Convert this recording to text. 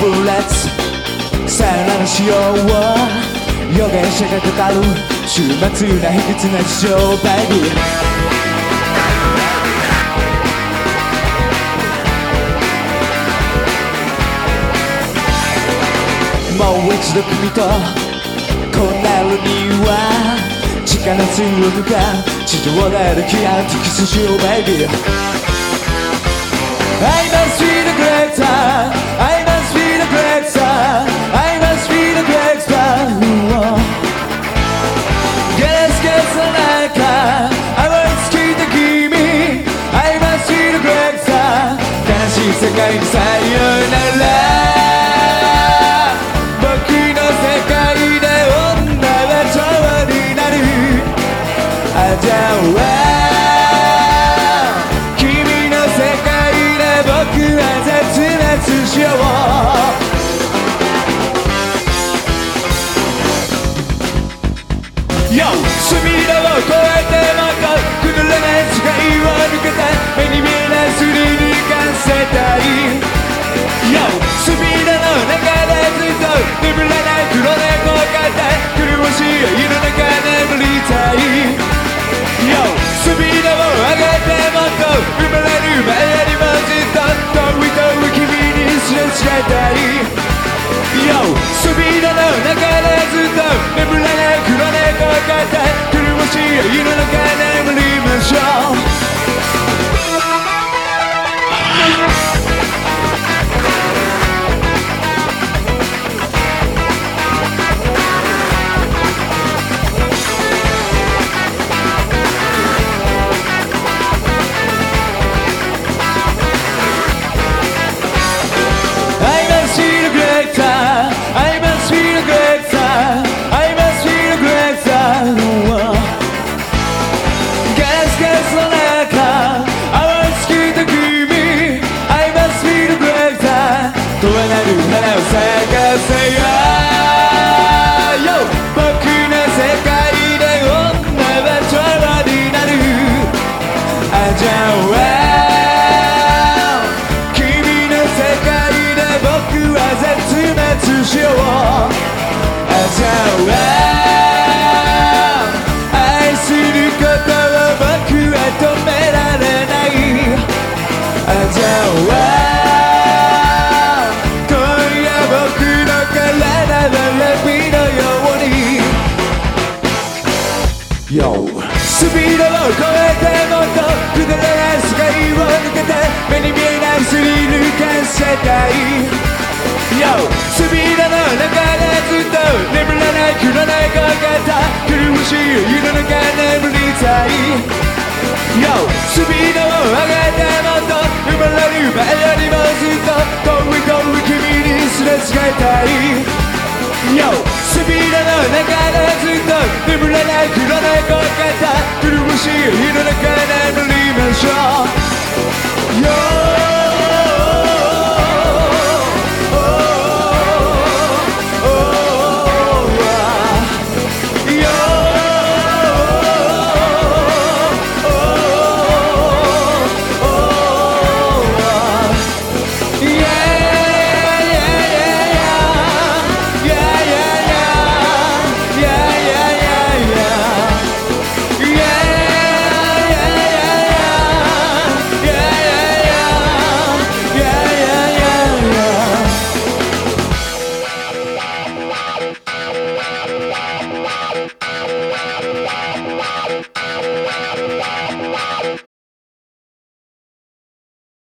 ブレッツさよならしよう。予言者が語る週末な卑屈な事情バイビーもう一度君とこんなるには力強くか地上で歩き合うキスしよう baby I must be Yo! 隅田を越えてもこうくぐれない視界を抜けて目に見えないスリに感せた。い Yo! 隅田の中でずっと眠れない黒猫を飼って苦しい家の中眠りた。い Yo! 隅田を上げてもっと生まれる前よりもずっと遠い遠い君にすれ違いた。い苦しい家の中眠じゃあ君の世界で僕は絶滅しよう。あじゃあ Yo スピードを超えてもっとくだらない世界を抜けて目に見えないスリル感せたい。Yo スピードの中でずっと眠らない黒猫が苦しい湯の中眠りたい。Yo スピードを上げてもっと生まれる前よりもずっと遠い遠い君にすれ違いたい。Yo スピードの you, you don't kind I believe in show.